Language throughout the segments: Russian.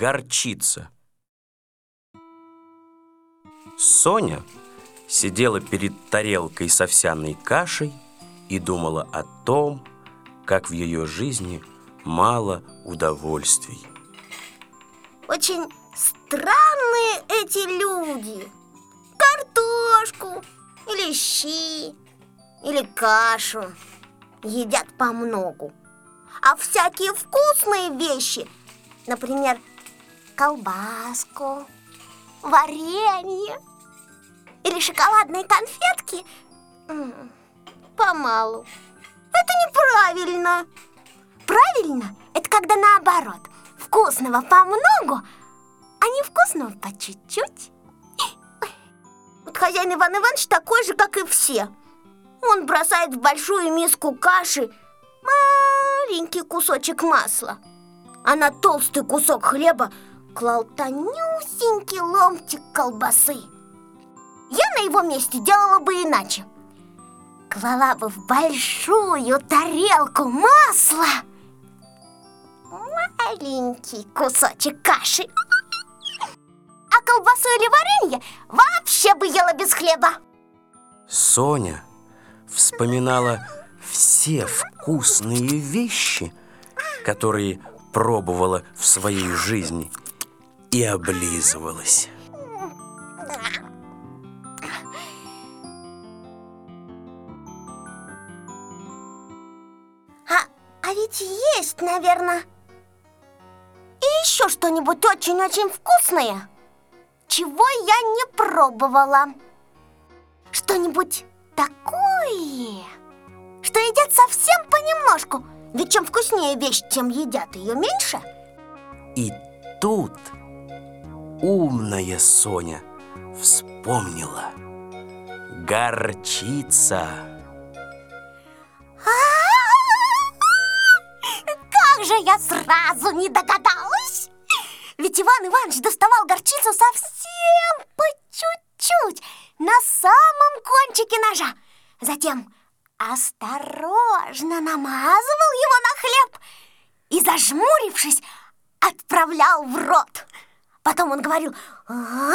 горчица. Соня сидела перед тарелкой с овсяной кашей и думала о том, как в ее жизни мало удовольствий. Очень странные эти люди. Картошку или щи или кашу едят по многу. А всякие вкусные вещи, например, колбаску, варенье или шоколадные конфетки, помалу. Это неправильно. Правильно – это когда наоборот. Вкусного по многу, а невкусного по чуть-чуть. Вот хозяин Иван Иванович такой же, как и все. Он бросает в большую миску каши маленький кусочек масла, а на толстый кусок хлеба клал тонюсенький ломтик колбасы. Я на его месте делала бы иначе. Клала бы в большую тарелку масла маленький кусочек каши. А колбасу или варенье вообще бы ела без хлеба. Соня вспоминала все вкусные вещи, которые пробовала в своей жизни и облизывалась. А, а ведь есть, наверное, и еще что-нибудь очень-очень вкусное, чего я не пробовала. Что-нибудь такое, что едят совсем понемножку. Ведь чем вкуснее вещь, тем едят ее меньше. И тут умная Соня вспомнила. Горчица. Как же я сразу не догадалась! Ведь Иван Иванович доставал горчицу совсем по чуть-чуть, на самом кончике ножа. Затем осторожно намазывал его на хлеб и, зажмурившись, отправлял в рот. Потом он говорил «А?»,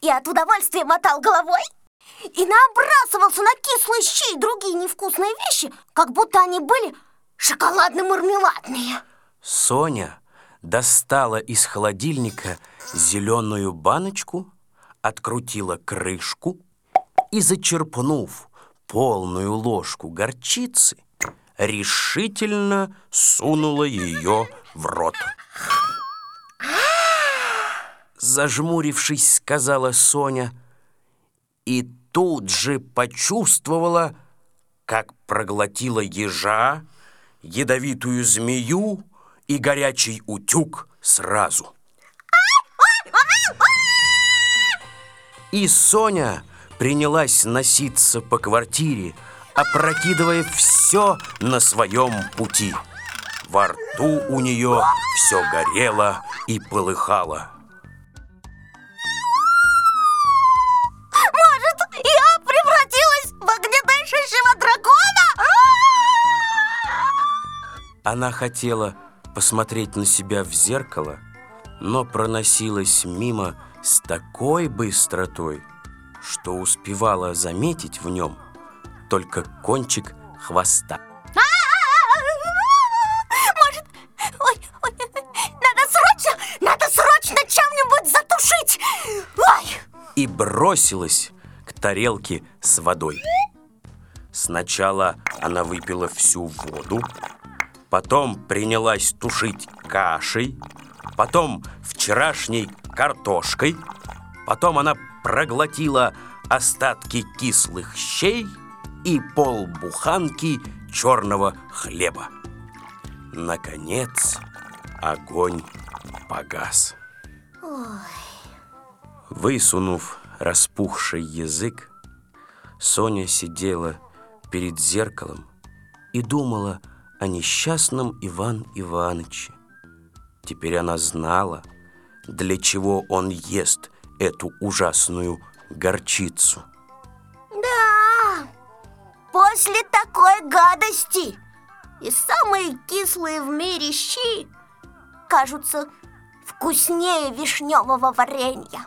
и от удовольствия мотал головой и набрасывался на кислые щи и другие невкусные вещи, как будто они были шоколадно-мармеладные. Соня достала из холодильника зеленую баночку, открутила крышку и, зачерпнув полную ложку горчицы, решительно сунула ее в рот. Зажмурившись, сказала Соня, и тут же почувствовала, как проглотила ежа, ядовитую змею и горячий утюг сразу. И Соня принялась носиться по квартире, опрокидывая все на своем пути. Во рту у нее все горело и полыхало. Она хотела посмотреть на себя в зеркало, но проносилась мимо с такой быстротой, что успевала заметить в нем только кончик хвоста. Может, ой, ой, надо срочно, надо срочно чем-нибудь затушить. Ой! И бросилась к тарелке с водой. Сначала она выпила всю воду, потом принялась тушить кашей, потом вчерашней картошкой, потом она проглотила остатки кислых щей и полбуханки черного хлеба. Наконец, огонь погас. Высунув распухший язык, Соня сидела перед зеркалом и думала о несчастном Иван Иваныче. Теперь она знала, для чего он ест эту ужасную горчицу. Да, после такой гадости и самые кислые в мире щи кажутся вкуснее вишневого варенья.